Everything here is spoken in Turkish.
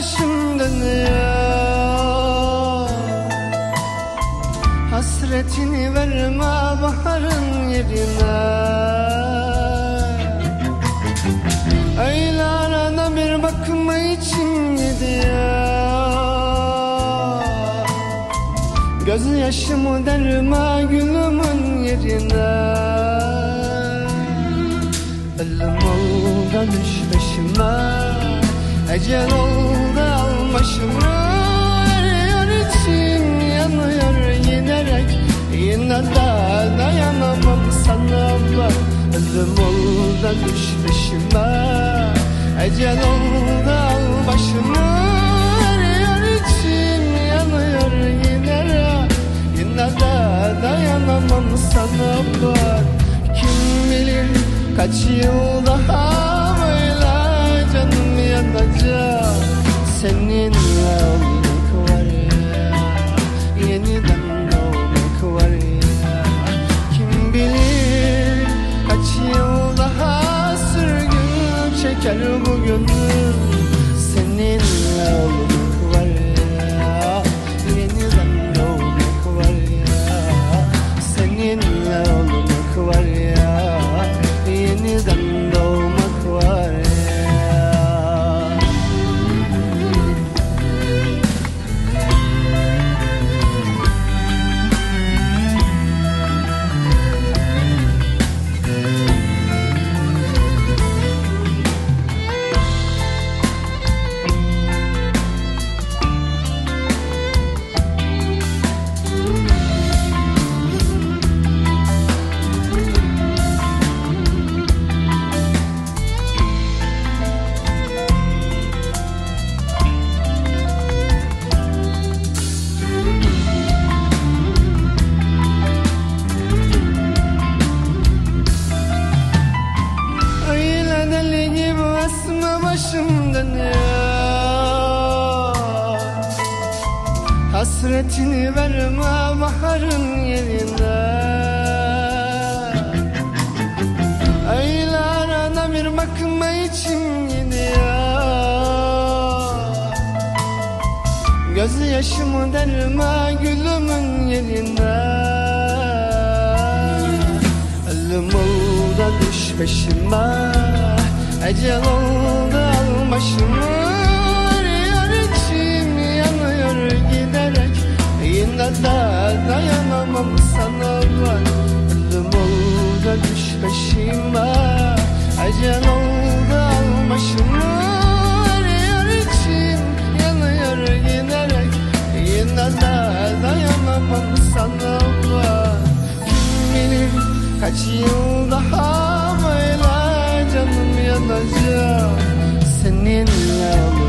başım dönüyor Hasretini verme baharın yerine. Öyle arada bir bakma içim gidiyor. Göz yaşımı derme gülümün yerine. Ölüm oldu düş peşime. Ecel oldu Yine de dayanamam sana bak Ölüm oldu düş peşime. Ecel oldu al başımı. Eriyor içim yanıyor giderek Yine de dayanamam sana bak Kim bilir kaç yıl daha böyle canım yanacak. Seninle olmak sürgün çeker başım dönüyor Hasretini verme baharın yerine Öyle arada bir bakma içim gidiyor. Göz yaşımı derme gülümün yerine Ölüm oldu düş peşime Ecel oldu al başımı Eriyor içim yanıyor giderek. Yine de dayanamam sana ben Ölüm oldu düş peşime Ecel oldu al başımı Eriyor içim yanıyor giderek. Yine de dayanamam sana ben Kim bilir kaç yıl daha was yours love.